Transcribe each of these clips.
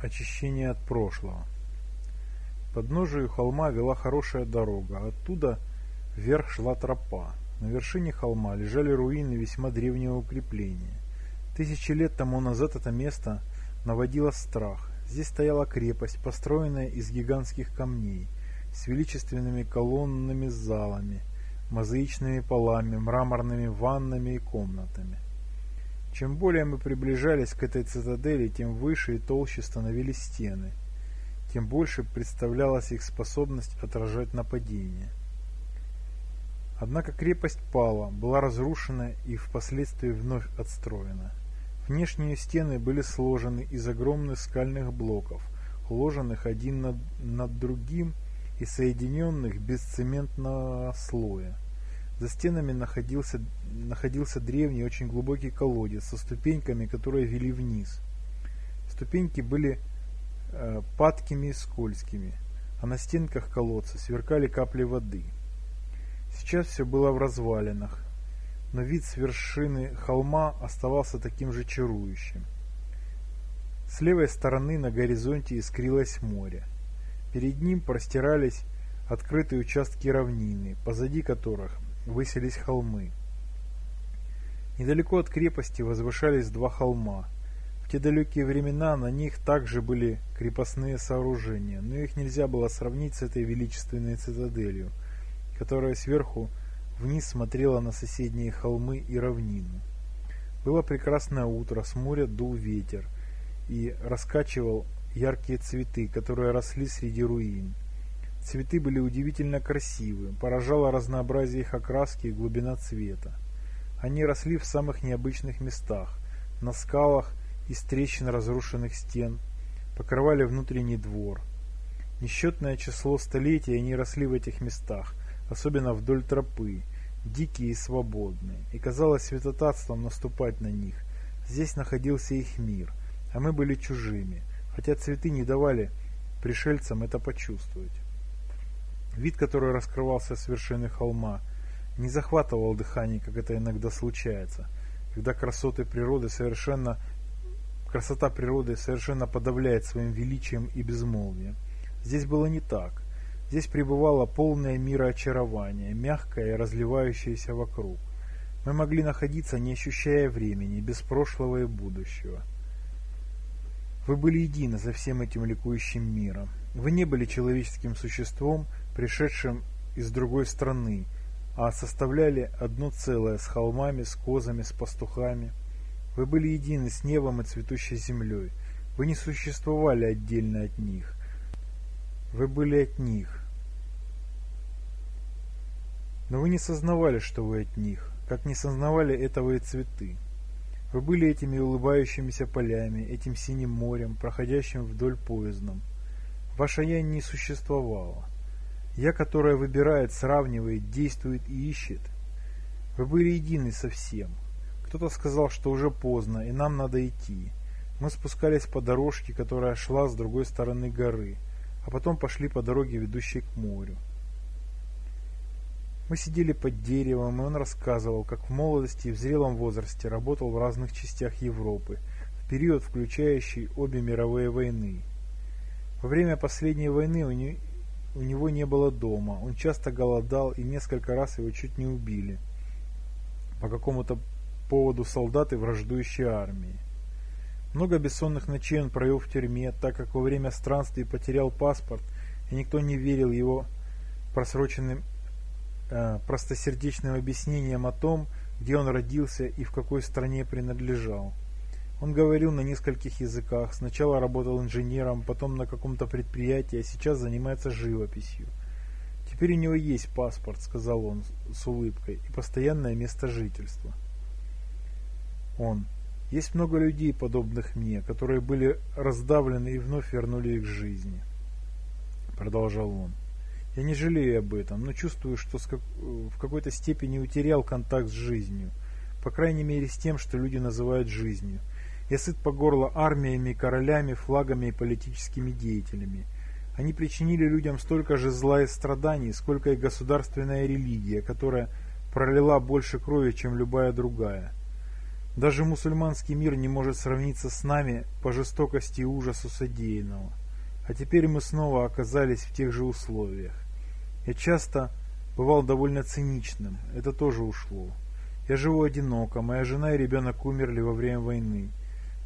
очищение от прошлого. Под подножию холма вела хорошая дорога, а оттуда вверх шла тропа. На вершине холма лежали руины весьма древнего укрепления. Тысячи лет тому назад это место наводило страх. Здесь стояла крепость, построенная из гигантских камней, с величественными колоннами залами, мозаичными полами, мраморными ваннами и комнатами. Чем более мы приближались к этой цитадели, тем выше и толще становились стены, тем больше представлялась их способность отражать нападения. Однако крепость пала, была разрушена и впоследствии вновь отстроена. Внешние стены были сложены из огромных скальных блоков, уложенных один над, над другим и соединенных без цементного слоя. За стенами находился, находился древний очень глубокий колодец со ступеньками, которые вели вниз. Ступеньки были э, падкими и скользкими, а на стенках колодца сверкали капли воды. Сейчас все было в развалинах, но вид с вершины холма оставался таким же чарующим. С левой стороны на горизонте искрилось море. Перед ним простирались открытые участки равнины, позади которых высились холмы. Недалеко от крепости возвышались два холма. В те далекие времена на них также были крепостные сооружения, но их нельзя было сравнить с этой величественной цитаделью, которая сверху вниз смотрела на соседние холмы и равнину. Было прекрасное утро, с моря дул ветер и раскачивал яркие цветы, которые росли среди руин. Цветы были удивительно красивы, поражало разнообразие их окраски и глубина цвета. Они росли в самых необычных местах, на скалах из трещин разрушенных стен, покрывали внутренний двор. Несчетное число столетий они росли в этих местах, особенно вдоль тропы, дикие и свободные, и казалось святотатством наступать на них. Здесь находился их мир, а мы были чужими, хотя цветы не давали пришельцам это почувствовать. Вид, который раскрывался с вершины холма, не захватывал дыхание, как это иногда случается, когда красоты природы совершенно красота природы совершенно подавляет своим величием и безмолвием. Здесь было не так. Здесь пребывало полное мира очарование, мягкое и разливающееся вокруг. Мы могли находиться, не ощущая времени, без прошлого и будущего. Вы были едины за всем этим ликующим миром. Вы не были человеческим существом, пришедшим из другой страны, а составляли одно целое с холмами, с козами, с пастухами. Вы были едины с небом и цветущей землей. Вы не существовали отдельно от них. Вы были от них. Но вы не сознавали, что вы от них, как не сознавали этого и цветы. Вы были этими улыбающимися полями, этим синим морем, проходящим вдоль поездом. Ваше «я» не существовало. Я, которая выбирает, сравнивает, действует и ищет. Вы были едины со всем. Кто-то сказал, что уже поздно, и нам надо идти. Мы спускались по дорожке, которая шла с другой стороны горы, а потом пошли по дороге, ведущей к морю. Мы сидели под деревом, и он рассказывал, как в молодости и в зрелом возрасте работал в разных частях Европы, в период, включающий обе мировые войны. Во время последней войны у него не было дома, он часто голодал и несколько раз его чуть не убили. По какому-то поводу солдаты враждующей армии. Много бессонных ночей он провел в тюрьме, так как во время странствий потерял паспорт, и никто не верил его просроченным э, простосердечным объяснениям о том, где он родился и в какой стране принадлежал. Он говорил на нескольких языках, сначала работал инженером, потом на каком-то предприятии, а сейчас занимается живописью. «Теперь у него есть паспорт», — сказал он с улыбкой, — «и постоянное место жительства». Он. «Есть много людей, подобных мне, которые были раздавлены и вновь вернули их к жизни», — продолжал он. «Я не жалею об этом, но чувствую, что в какой-то степени утерял контакт с жизнью, по крайней мере с тем, что люди называют жизнью». Я сыт по горло армиями, королями, флагами и политическими деятелями. Они причинили людям столько же зла и страданий, сколько и государственная религия, которая пролила больше крови, чем любая другая. Даже мусульманский мир не может сравниться с нами по жестокости и ужасу содеянного. А теперь мы снова оказались в тех же условиях. Я часто бывал довольно циничным, это тоже ушло. Я живу одиноко, моя жена и ребенок умерли во время войны.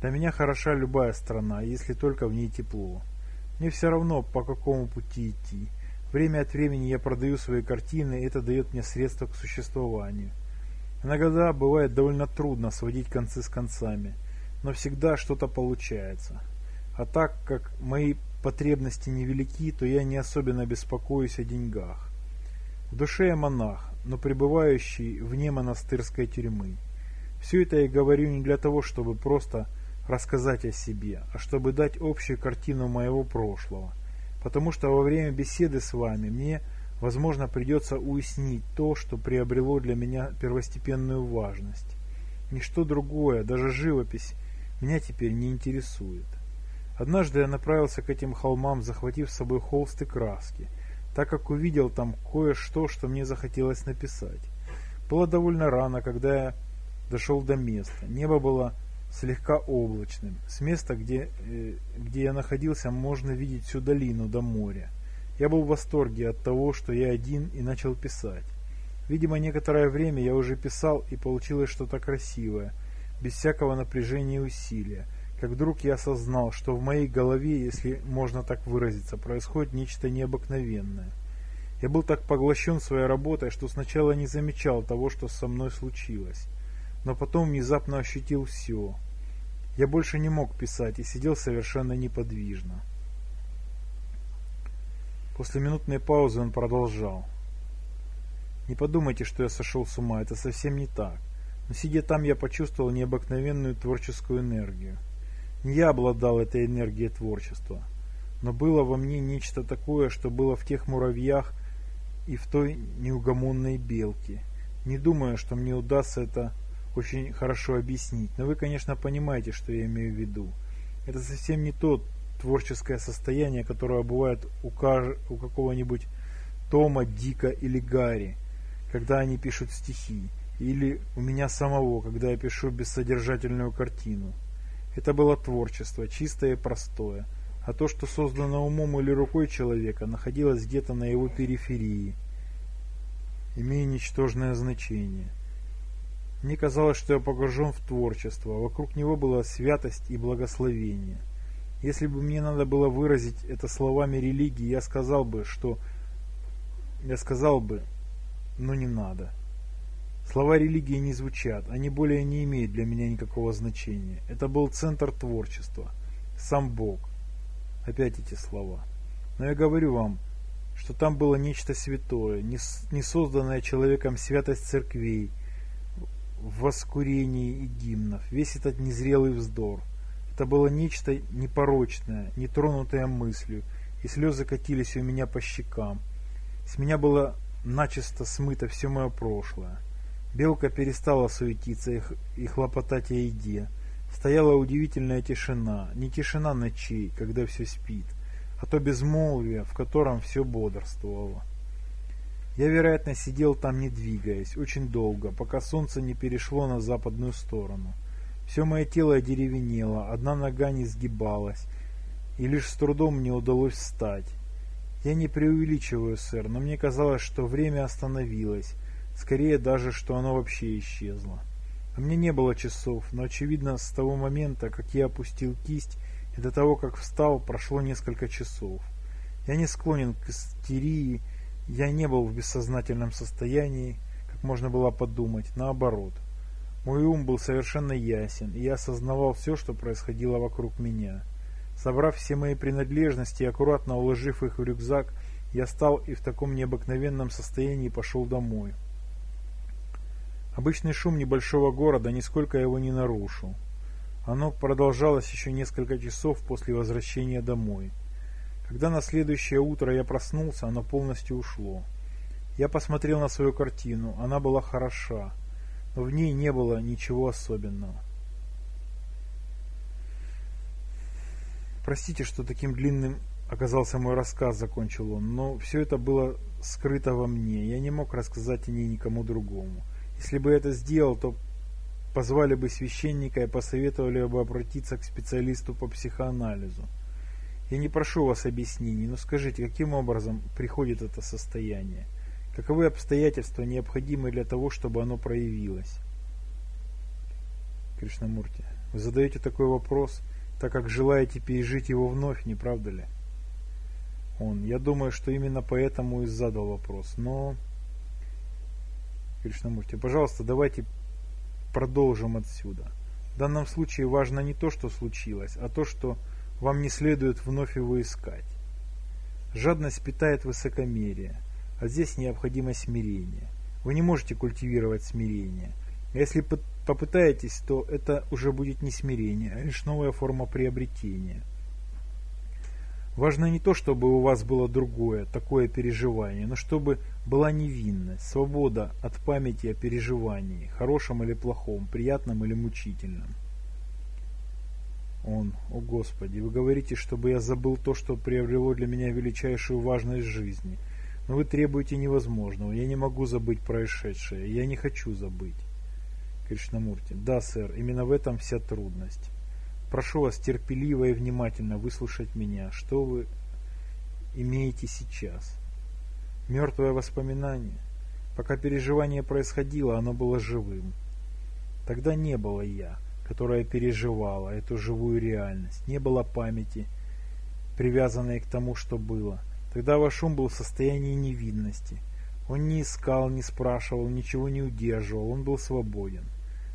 Для меня хороша любая страна, если только в ней тепло. Мне все равно, по какому пути идти. Время от времени я продаю свои картины, и это дает мне средства к существованию. Иногда бывает довольно трудно сводить концы с концами, но всегда что-то получается. А так как мои потребности невелики, то я не особенно беспокоюсь о деньгах. В душе я монах, но пребывающий вне монастырской тюрьмы. Все это я говорю не для того, чтобы просто рассказать о себе, а чтобы дать общую картину моего прошлого. Потому что во время беседы с вами мне – Возможно, придется уяснить то, что приобрело для меня первостепенную важность. Ничто другое, даже живопись, меня теперь не интересует. Однажды я направился к этим холмам, захватив с собой холсты краски, так как увидел там кое-что, что мне захотелось написать. Было довольно рано, когда я дошел до места. Небо было слегка облачным. С места, где, э, где я находился, можно видеть всю долину до моря. Я был в восторге от того, что я один и начал писать. Видимо, некоторое время я уже писал, и получилось что-то красивое, без всякого напряжения и усилия. Как вдруг я осознал, что в моей голове, если можно так выразиться, происходит нечто необыкновенное. Я был так поглощен своей работой, что сначала не замечал того, что со мной случилось. Но потом внезапно ощутил все. Я больше не мог писать и сидел совершенно неподвижно. После минутной паузы он продолжал. Не подумайте, что я сошел с ума, это совсем не так. Но сидя там, я почувствовал необыкновенную творческую энергию. Не я обладал этой энергией творчества, но было во мне нечто такое, что было в тех муравьях и в той неугомонной белке. Не думаю, что мне удастся это очень хорошо объяснить, но вы, конечно, понимаете, что я имею в виду. Это совсем не тот творческое состояние, которое бывает у, каж... у какого-нибудь Тома, Дика или Гарри, когда они пишут стихи, или у меня самого, когда я пишу бессодержательную картину. Это было творчество, чистое и простое, а то, что создано умом или рукой человека, находилось где-то на его периферии, имея ничтожное значение. Мне казалось, что я погружен в творчество, вокруг него была святость и благословение. Если бы мне надо было выразить это словами религии, я сказал бы, что... Я сказал бы, но не надо. Слова религии не звучат, они более не имеют для меня никакого значения. Это был центр творчества, сам Бог. Опять эти слова. Но я говорю вам, что там было нечто святое, не созданное человеком святость церквей, воскурении и гимнов, весь этот незрелый вздор. Это было нечто непорочное, нетронутое мыслью, и слезы катились у меня по щекам. С меня было начисто смыто все мое прошлое. Белка перестала суетиться и хлопотать о еде. Стояла удивительная тишина, не тишина ночей, когда все спит, а то безмолвие, в котором все бодрствовало. Я, вероятно, сидел там не двигаясь, очень долго, пока солнце не перешло на западную сторону. Все мое тело одеревенело, одна нога не сгибалась, и лишь с трудом мне удалось встать. Я не преувеличиваю, сэр, но мне казалось, что время остановилось, скорее даже, что оно вообще исчезло. У меня не было часов, но, очевидно, с того момента, как я опустил кисть, и до того, как встал, прошло несколько часов. Я не склонен к истерии, я не был в бессознательном состоянии, как можно было подумать, наоборот – мой ум был совершенно ясен, и я осознавал все, что происходило вокруг меня. Собрав все мои принадлежности и аккуратно уложив их в рюкзак, я стал и в таком необыкновенном состоянии пошел домой. Обычный шум небольшого города нисколько его не нарушил. Оно продолжалось еще несколько часов после возвращения домой. Когда на следующее утро я проснулся, оно полностью ушло. Я посмотрел на свою картину, она была хороша но в ней не было ничего особенного. Простите, что таким длинным оказался мой рассказ, закончил он, но все это было скрыто во мне, я не мог рассказать о ней никому другому. Если бы я это сделал, то позвали бы священника и посоветовали бы обратиться к специалисту по психоанализу. Я не прошу вас объяснений, но скажите, каким образом приходит это состояние? Каковы обстоятельства необходимы для того, чтобы оно проявилось? Кришнамурти, вы задаете такой вопрос, так как желаете пережить его вновь, не правда ли? Он, я думаю, что именно поэтому и задал вопрос, но... Кришнамурти, пожалуйста, давайте продолжим отсюда. В данном случае важно не то, что случилось, а то, что вам не следует вновь его искать. Жадность питает высокомерие, а здесь необходимо смирение. Вы не можете культивировать смирение. А если попытаетесь, то это уже будет не смирение, а лишь новая форма приобретения. Важно не то, чтобы у вас было другое, такое переживание, но чтобы была невинность, свобода от памяти о переживании, хорошем или плохом, приятном или мучительном. Он, о Господи, вы говорите, чтобы я забыл то, что приобрело для меня величайшую важность жизни. Но вы требуете невозможного. Я не могу забыть происшедшее. Я не хочу забыть. Кришнамурти. Да, сэр, именно в этом вся трудность. Прошу вас терпеливо и внимательно выслушать меня. Что вы имеете сейчас? Мертвое воспоминание? Пока переживание происходило, оно было живым. Тогда не было я которая переживала эту живую реальность. Не было памяти, привязанной к тому, что было. Тогда ваш ум был в состоянии невинности. Он не искал, не спрашивал, ничего не удерживал, он был свободен.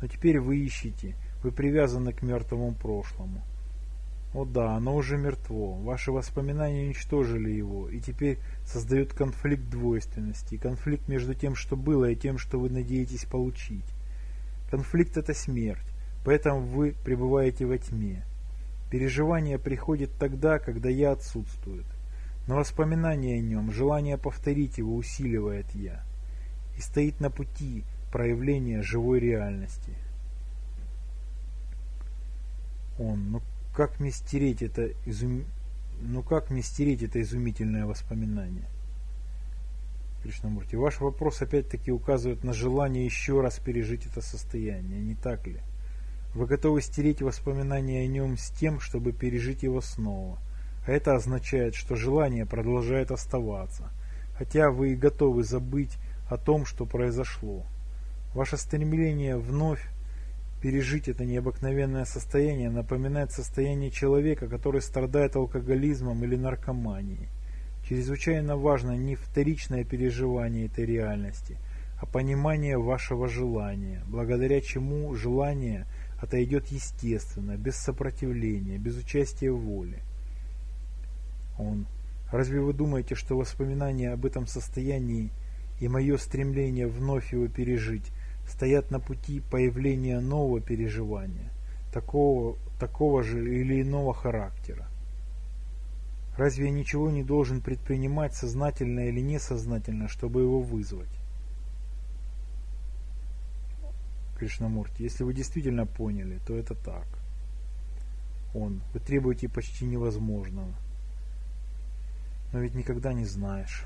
Но теперь вы ищете, вы привязаны к мертвому прошлому. О да, оно уже мертво, ваши воспоминания уничтожили его, и теперь создают конфликт двойственности, конфликт между тем, что было, и тем, что вы надеетесь получить. Конфликт – это смерть. Поэтому вы пребываете во тьме. Переживание приходит тогда, когда я отсутствует. Но воспоминание о нем, желание повторить его усиливает я. И стоит на пути проявления живой реальности. Он, ну как мне стереть это изум... ну как мне стереть это изумительное воспоминание? Кришнамурти, ваш вопрос опять-таки указывает на желание еще раз пережить это состояние, не так ли? Вы готовы стереть воспоминания о нем с тем, чтобы пережить его снова. А это означает, что желание продолжает оставаться, хотя вы и готовы забыть о том, что произошло. Ваше стремление вновь пережить это необыкновенное состояние напоминает состояние человека, который страдает алкоголизмом или наркоманией. Чрезвычайно важно не вторичное переживание этой реальности, а понимание вашего желания, благодаря чему желание – отойдет естественно, без сопротивления, без участия воли. Он. Разве вы думаете, что воспоминания об этом состоянии и мое стремление вновь его пережить стоят на пути появления нового переживания, такого, такого же или иного характера? Разве я ничего не должен предпринимать сознательно или несознательно, чтобы его вызвать? Кришнамурти, если вы действительно поняли, то это так. Он, вы требуете почти невозможного. Но ведь никогда не знаешь.